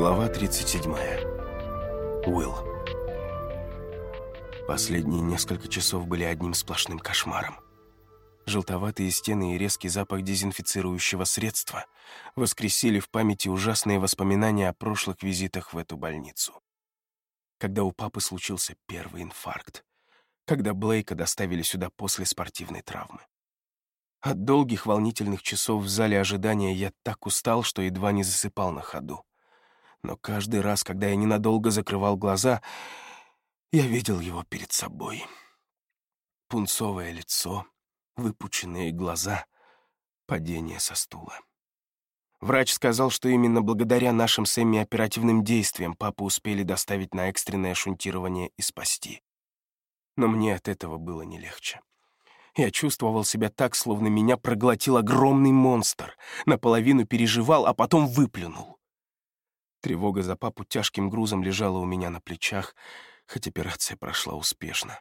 Глава 37. Уилл. Последние несколько часов были одним сплошным кошмаром. Желтоватые стены и резкий запах дезинфицирующего средства воскресили в памяти ужасные воспоминания о прошлых визитах в эту больницу. Когда у папы случился первый инфаркт, когда Блейка доставили сюда после спортивной травмы. От долгих волнительных часов в зале ожидания я так устал, что едва не засыпал на ходу. Но каждый раз, когда я ненадолго закрывал глаза, я видел его перед собой. Пунцовое лицо, выпученные глаза, падение со стула. Врач сказал, что именно благодаря нашим с Эмми оперативным действиям папу успели доставить на экстренное шунтирование и спасти. Но мне от этого было не легче. Я чувствовал себя так, словно меня проглотил огромный монстр, наполовину переживал, а потом выплюнул. Тревога за папу тяжким грузом лежала у меня на плечах, хоть операция прошла успешно.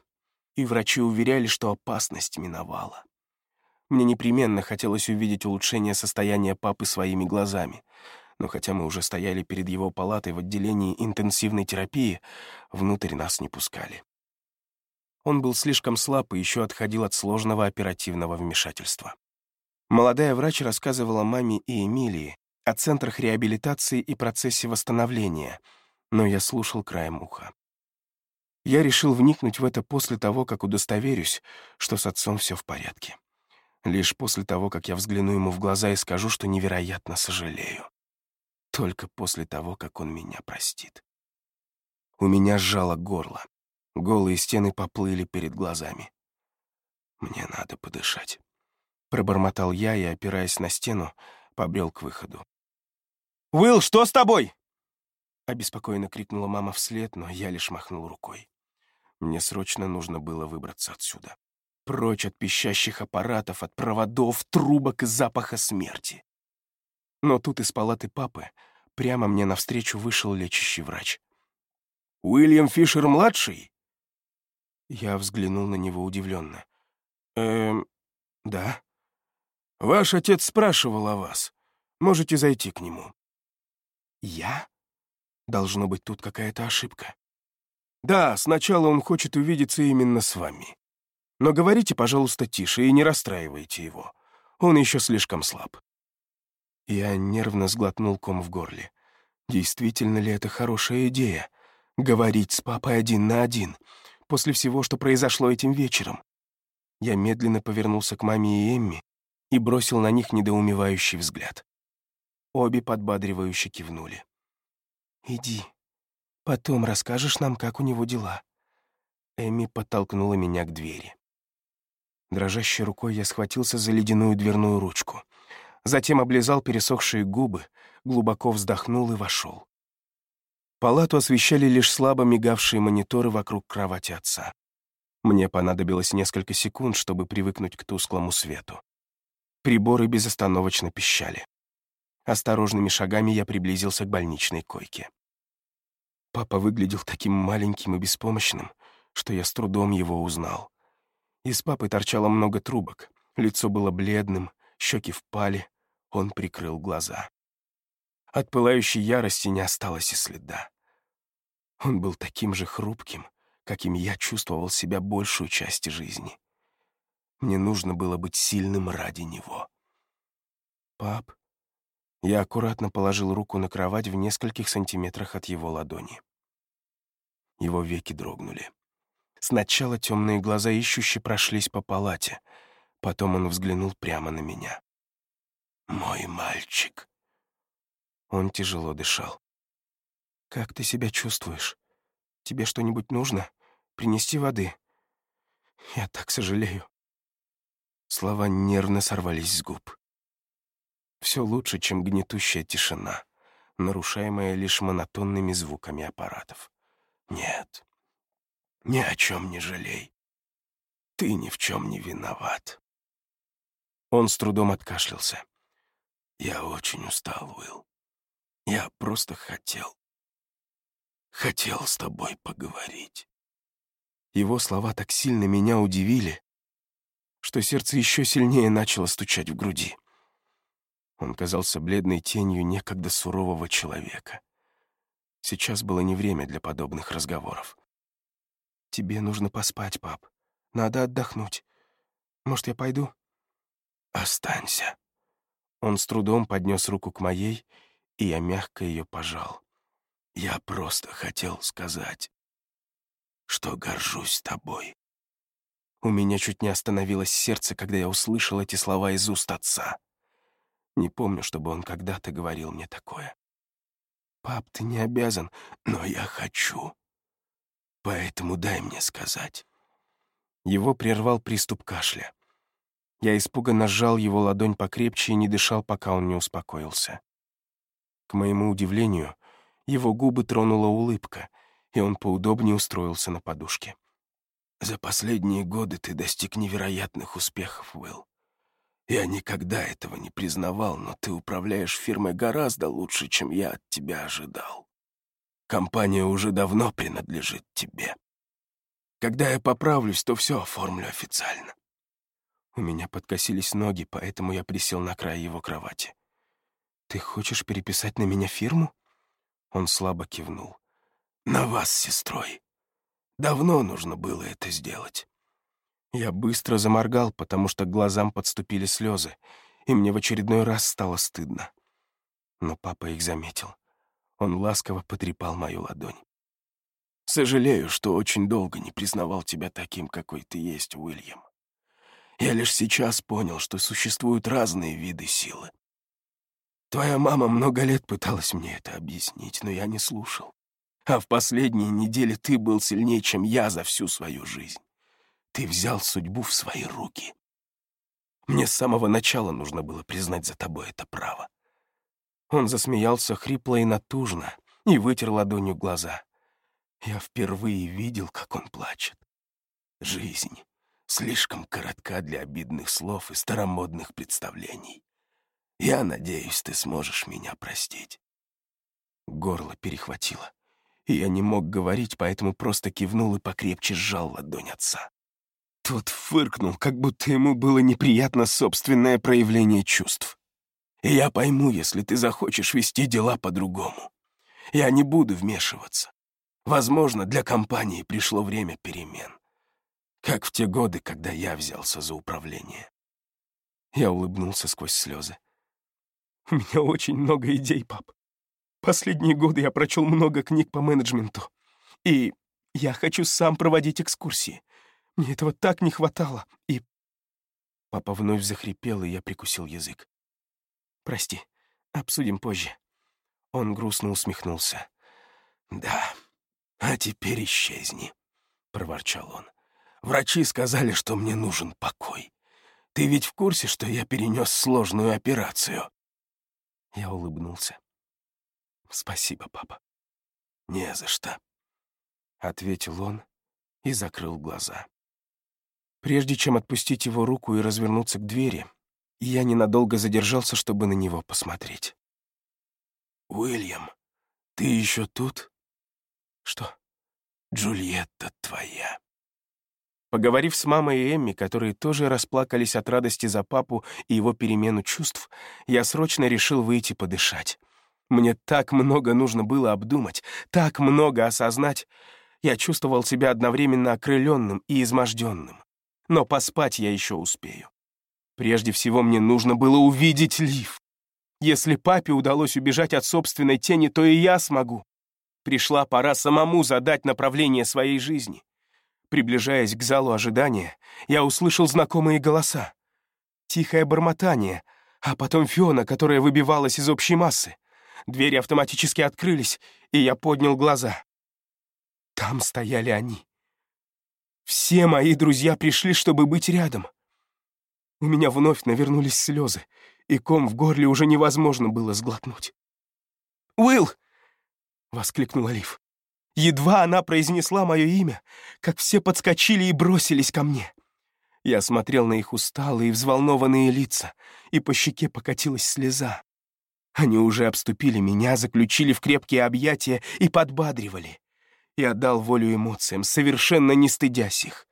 И врачи уверяли, что опасность миновала. Мне непременно хотелось увидеть улучшение состояния папы своими глазами, но хотя мы уже стояли перед его палатой в отделении интенсивной терапии, внутрь нас не пускали. Он был слишком слаб и еще отходил от сложного оперативного вмешательства. Молодая врач рассказывала маме и Эмилии о центрах реабилитации и процессе восстановления, но я слушал краем уха. Я решил вникнуть в это после того, как удостоверюсь, что с отцом все в порядке. Лишь после того, как я взгляну ему в глаза и скажу, что невероятно сожалею. Только после того, как он меня простит. У меня сжало горло. Голые стены поплыли перед глазами. «Мне надо подышать», — пробормотал я и, опираясь на стену, побрел к выходу. «Уилл, что с тобой?» Обеспокоенно крикнула мама вслед, но я лишь махнул рукой. Мне срочно нужно было выбраться отсюда. Прочь от пищащих аппаратов, от проводов, трубок и запаха смерти. Но тут из палаты папы прямо мне навстречу вышел лечащий врач. «Уильям Фишер-младший?» Я взглянул на него удивленно. «Эм, да. Ваш отец спрашивал о вас. Можете зайти к нему». «Я? Должно быть, тут какая-то ошибка». «Да, сначала он хочет увидеться именно с вами. Но говорите, пожалуйста, тише и не расстраивайте его. Он еще слишком слаб». Я нервно сглотнул ком в горле. Действительно ли это хорошая идея? Говорить с папой один на один — после всего, что произошло этим вечером. Я медленно повернулся к маме и Эмми и бросил на них недоумевающий взгляд. Обе подбадривающе кивнули. «Иди. Потом расскажешь нам, как у него дела». Эмми подтолкнула меня к двери. Дрожащей рукой я схватился за ледяную дверную ручку. Затем облизал пересохшие губы, глубоко вздохнул и вошел. Палату освещали лишь слабо мигавшие мониторы вокруг кровати отца. Мне понадобилось несколько секунд, чтобы привыкнуть к тусклому свету. Приборы безостановочно пищали. Осторожными шагами я приблизился к больничной койке. Папа выглядел таким маленьким и беспомощным, что я с трудом его узнал. Из папы торчало много трубок, лицо было бледным, щеки впали, он прикрыл глаза. От пылающей ярости не осталось и следа. Он был таким же хрупким, каким я чувствовал себя большую часть жизни. Мне нужно было быть сильным ради него. «Пап?» Я аккуратно положил руку на кровать в нескольких сантиметрах от его ладони. Его веки дрогнули. Сначала темные глаза ищуще прошлись по палате, потом он взглянул прямо на меня. «Мой мальчик», он тяжело дышал. «Как ты себя чувствуешь? Тебе что-нибудь нужно? Принести воды? Я так сожалею». Слова нервно сорвались с губ. Все лучше, чем гнетущая тишина, нарушаемая лишь монотонными звуками аппаратов. Нет, ни о чем не жалей. Ты ни в чем не виноват. Он с трудом откашлялся. Я очень устал, Уилл. Я просто хотел... Хотел с тобой поговорить. Его слова так сильно меня удивили, что сердце еще сильнее начало стучать в груди. Он казался бледной тенью некогда сурового человека. Сейчас было не время для подобных разговоров. «Тебе нужно поспать, пап. Надо отдохнуть. Может, я пойду?» «Останься». Он с трудом поднес руку к моей, и я мягко ее пожал. «Я просто хотел сказать, что горжусь тобой». У меня чуть не остановилось сердце, когда я услышал эти слова из уст отца. Не помню, чтобы он когда-то говорил мне такое. «Пап, ты не обязан, но я хочу. Поэтому дай мне сказать». Его прервал приступ кашля. Я испуганно сжал его ладонь покрепче и не дышал, пока он не успокоился. К моему удивлению, его губы тронула улыбка, и он поудобнее устроился на подушке. «За последние годы ты достиг невероятных успехов, Уилл. Я никогда этого не признавал, но ты управляешь фирмой гораздо лучше, чем я от тебя ожидал. Компания уже давно принадлежит тебе. Когда я поправлюсь, то все оформлю официально. У меня подкосились ноги, поэтому я присел на край его кровати. «Ты хочешь переписать на меня фирму?» Он слабо кивнул. «На вас, сестрой. Давно нужно было это сделать. Я быстро заморгал, потому что к глазам подступили слезы, и мне в очередной раз стало стыдно. Но папа их заметил. Он ласково потрепал мою ладонь. «Сожалею, что очень долго не признавал тебя таким, какой ты есть, Уильям. Я лишь сейчас понял, что существуют разные виды силы. Твоя мама много лет пыталась мне это объяснить, но я не слушал. А в последние недели ты был сильнее, чем я за всю свою жизнь. Ты взял судьбу в свои руки. Мне с самого начала нужно было признать за тобой это право. Он засмеялся хрипло и натужно и вытер ладонью глаза. Я впервые видел, как он плачет. Жизнь слишком коротка для обидных слов и старомодных представлений. Я надеюсь, ты сможешь меня простить. Горло перехватило, и я не мог говорить, поэтому просто кивнул и покрепче сжал ладонь отца. Тот фыркнул, как будто ему было неприятно собственное проявление чувств. Я пойму, если ты захочешь вести дела по-другому. Я не буду вмешиваться. Возможно, для компании пришло время перемен. Как в те годы, когда я взялся за управление. Я улыбнулся сквозь слезы. У меня очень много идей, пап. Последние годы я прочел много книг по менеджменту. И я хочу сам проводить экскурсии. Мне этого так не хватало, и...» Папа вновь захрипел, и я прикусил язык. «Прости, обсудим позже». Он грустно усмехнулся. «Да, а теперь исчезни», — проворчал он. «Врачи сказали, что мне нужен покой. Ты ведь в курсе, что я перенес сложную операцию?» Я улыбнулся. «Спасибо, папа». «Не за что», — ответил он и закрыл глаза. Прежде чем отпустить его руку и развернуться к двери, я ненадолго задержался, чтобы на него посмотреть. «Уильям, ты еще тут?» «Что?» «Джульетта твоя». Поговорив с мамой и Эмми, которые тоже расплакались от радости за папу и его перемену чувств, я срочно решил выйти подышать. Мне так много нужно было обдумать, так много осознать. Я чувствовал себя одновременно окрыленным и изможденным но поспать я еще успею. Прежде всего мне нужно было увидеть Лив. Если папе удалось убежать от собственной тени, то и я смогу. Пришла пора самому задать направление своей жизни. Приближаясь к залу ожидания, я услышал знакомые голоса. Тихое бормотание, а потом Фиона, которая выбивалась из общей массы. Двери автоматически открылись, и я поднял глаза. Там стояли они. Все мои друзья пришли, чтобы быть рядом. У меня вновь навернулись слезы, и ком в горле уже невозможно было сглотнуть. «Уилл!» — воскликнула Лив. Едва она произнесла мое имя, как все подскочили и бросились ко мне. Я смотрел на их усталые и взволнованные лица, и по щеке покатилась слеза. Они уже обступили меня, заключили в крепкие объятия и подбадривали и отдал волю эмоциям, совершенно не стыдясь их.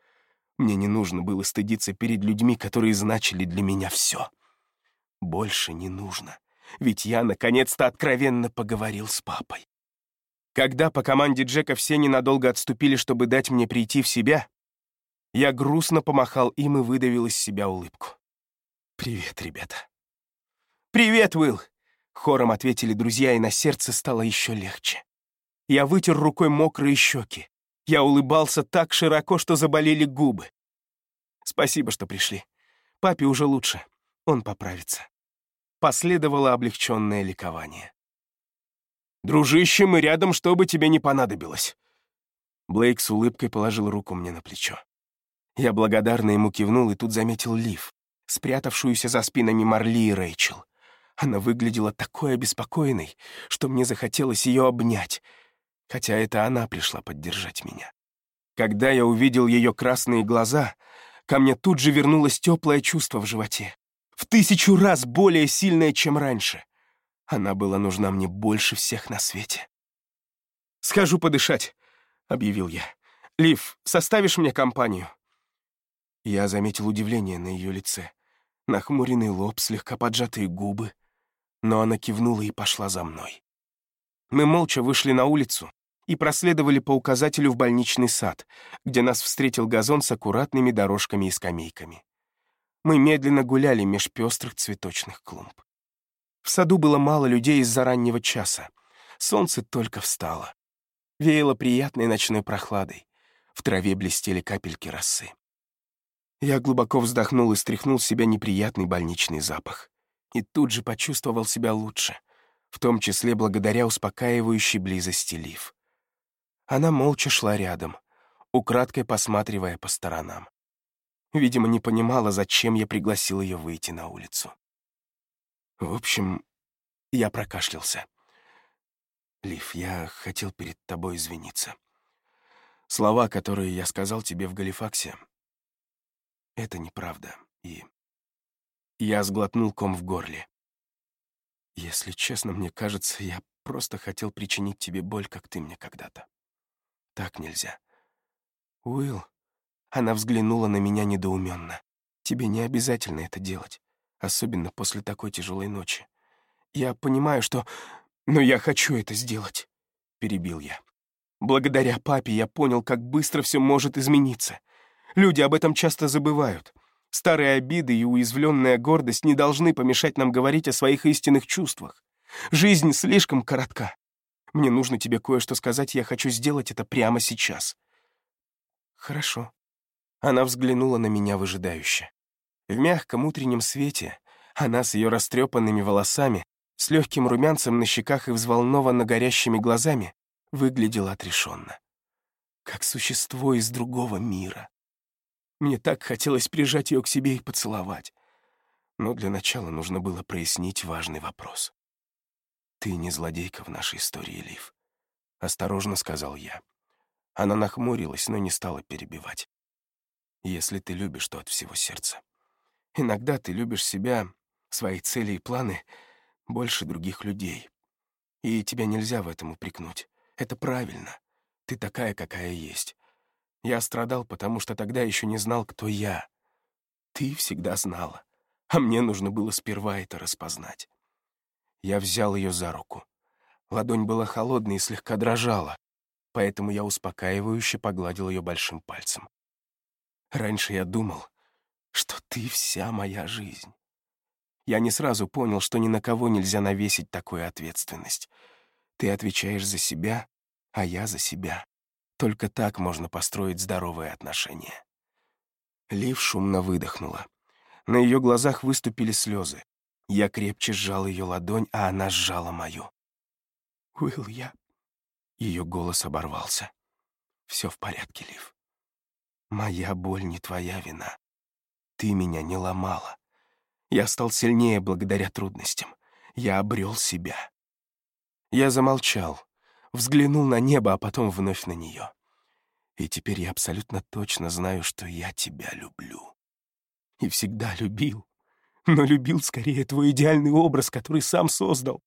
Мне не нужно было стыдиться перед людьми, которые значили для меня все. Больше не нужно, ведь я наконец-то откровенно поговорил с папой. Когда по команде Джека все ненадолго отступили, чтобы дать мне прийти в себя, я грустно помахал им и выдавил из себя улыбку. «Привет, ребята». «Привет, Уилл!» — хором ответили друзья, и на сердце стало еще легче. Я вытер рукой мокрые щеки. Я улыбался так широко, что заболели губы. «Спасибо, что пришли. Папе уже лучше. Он поправится». Последовало облегченное ликование. «Дружище, мы рядом, чтобы тебе не понадобилось». Блейк с улыбкой положил руку мне на плечо. Я благодарно ему кивнул и тут заметил Лив, спрятавшуюся за спинами Марли и Рэйчел. Она выглядела такой обеспокоенной, что мне захотелось ее обнять, хотя это она пришла поддержать меня. Когда я увидел ее красные глаза, ко мне тут же вернулось теплое чувство в животе, в тысячу раз более сильное, чем раньше. Она была нужна мне больше всех на свете. «Схожу подышать», — объявил я. «Лив, составишь мне компанию?» Я заметил удивление на ее лице. Нахмуренный лоб, слегка поджатые губы. Но она кивнула и пошла за мной. Мы молча вышли на улицу и проследовали по указателю в больничный сад, где нас встретил газон с аккуратными дорожками и скамейками. Мы медленно гуляли меж пестрых цветочных клумб. В саду было мало людей из-за раннего часа. Солнце только встало. Веяло приятной ночной прохладой. В траве блестели капельки росы. Я глубоко вздохнул и стряхнул с себя неприятный больничный запах. И тут же почувствовал себя лучше, в том числе благодаря успокаивающей близости Лив. Она молча шла рядом, украдкой посматривая по сторонам. Видимо, не понимала, зачем я пригласил ее выйти на улицу. В общем, я прокашлялся. «Лив, я хотел перед тобой извиниться. Слова, которые я сказал тебе в Галифаксе, это неправда, и... Я сглотнул ком в горле. Если честно, мне кажется, я просто хотел причинить тебе боль, как ты мне когда-то. Так нельзя. Уилл, она взглянула на меня недоуменно. Тебе не обязательно это делать, особенно после такой тяжелой ночи. Я понимаю, что... Но я хочу это сделать, перебил я. Благодаря папе я понял, как быстро все может измениться. Люди об этом часто забывают. Старые обиды и уязвленная гордость не должны помешать нам говорить о своих истинных чувствах. Жизнь слишком коротка. Мне нужно тебе кое-что сказать, я хочу сделать это прямо сейчас. Хорошо. Она взглянула на меня выжидающе. В мягком утреннем свете она с ее растрепанными волосами, с легким румянцем на щеках и взволнованно горящими глазами выглядела отрешенно. Как существо из другого мира. Мне так хотелось прижать ее к себе и поцеловать. Но для начала нужно было прояснить важный вопрос. «Ты не злодейка в нашей истории, Лив», — осторожно сказал я. Она нахмурилась, но не стала перебивать. «Если ты любишь, то от всего сердца. Иногда ты любишь себя, свои цели и планы больше других людей. И тебя нельзя в этом упрекнуть. Это правильно. Ты такая, какая есть. Я страдал, потому что тогда еще не знал, кто я. Ты всегда знала, а мне нужно было сперва это распознать. Я взял ее за руку. Ладонь была холодной и слегка дрожала, поэтому я успокаивающе погладил ее большим пальцем. Раньше я думал, что ты вся моя жизнь. Я не сразу понял, что ни на кого нельзя навесить такую ответственность. Ты отвечаешь за себя, а я за себя. Только так можно построить здоровые отношения. Лив шумно выдохнула. На ее глазах выступили слезы. Я крепче сжал ее ладонь, а она сжала мою. «Уилл, я...» Ее голос оборвался. «Все в порядке, Лив. Моя боль не твоя вина. Ты меня не ломала. Я стал сильнее благодаря трудностям. Я обрел себя». Я замолчал, взглянул на небо, а потом вновь на нее. И теперь я абсолютно точно знаю, что я тебя люблю. И всегда любил. Но любил скорее твой идеальный образ, который сам создал.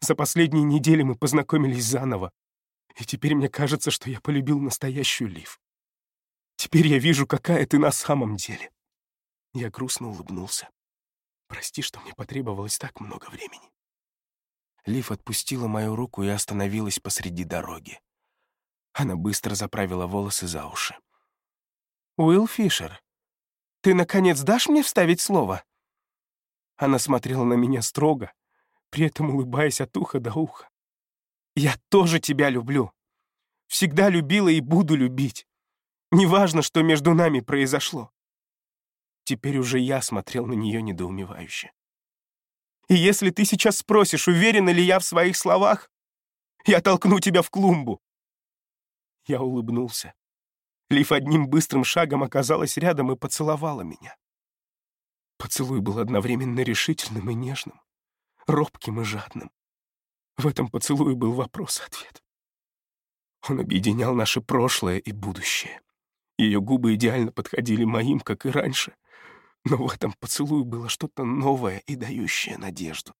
За последние недели мы познакомились заново. И теперь мне кажется, что я полюбил настоящую Лив. Теперь я вижу, какая ты на самом деле. Я грустно улыбнулся. Прости, что мне потребовалось так много времени. Лив отпустила мою руку и остановилась посреди дороги. Она быстро заправила волосы за уши. «Уилл Фишер, ты, наконец, дашь мне вставить слово?» Она смотрела на меня строго, при этом улыбаясь от уха до уха. «Я тоже тебя люблю. Всегда любила и буду любить. Неважно, что между нами произошло». Теперь уже я смотрел на нее недоумевающе. «И если ты сейчас спросишь, уверена ли я в своих словах, я толкну тебя в клумбу». Я улыбнулся. Лив одним быстрым шагом оказалась рядом и поцеловала меня. Поцелуй был одновременно решительным и нежным, робким и жадным. В этом поцелуе был вопрос-ответ. Он объединял наше прошлое и будущее. Ее губы идеально подходили моим, как и раньше. Но в этом поцелуе было что-то новое и дающее надежду.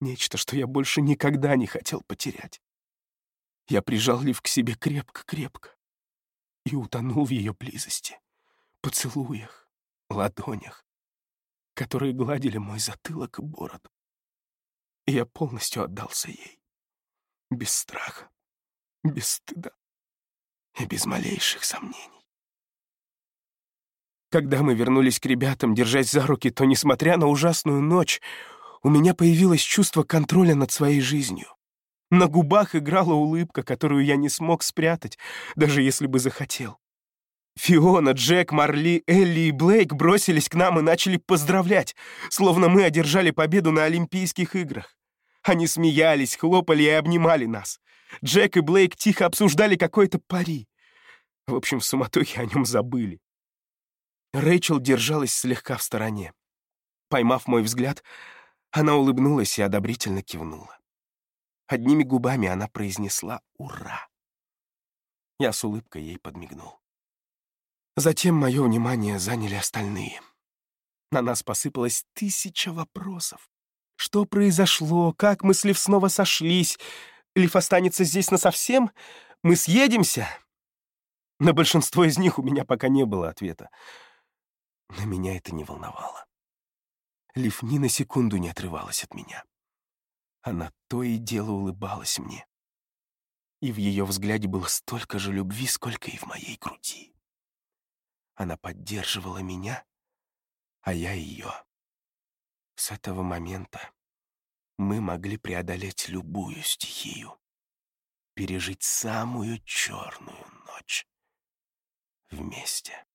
Нечто, что я больше никогда не хотел потерять. Я прижал Лив к себе крепко-крепко и утонул в ее близости, поцелуях, ладонях, которые гладили мой затылок и бороду. И я полностью отдался ей, без страха, без стыда и без малейших сомнений. Когда мы вернулись к ребятам, держась за руки, то, несмотря на ужасную ночь, у меня появилось чувство контроля над своей жизнью. На губах играла улыбка, которую я не смог спрятать, даже если бы захотел. Фиона, Джек, Марли, Элли и Блейк бросились к нам и начали поздравлять, словно мы одержали победу на Олимпийских играх. Они смеялись, хлопали и обнимали нас. Джек и Блейк тихо обсуждали какое-то пари. В общем, в суматохе о нем забыли. Рэйчел держалась слегка в стороне. Поймав мой взгляд, она улыбнулась и одобрительно кивнула. Одними губами она произнесла «Ура!». Я с улыбкой ей подмигнул. Затем мое внимание заняли остальные. На нас посыпалось тысяча вопросов. Что произошло? Как мы с Лив снова сошлись? Лив останется здесь насовсем? Мы съедемся? На большинство из них у меня пока не было ответа. Но меня это не волновало. Лив ни на секунду не отрывалась от меня. Она то и дело улыбалась мне. И в ее взгляде было столько же любви, сколько и в моей груди. Она поддерживала меня, а я ее. С этого момента мы могли преодолеть любую стихию, пережить самую черную ночь вместе.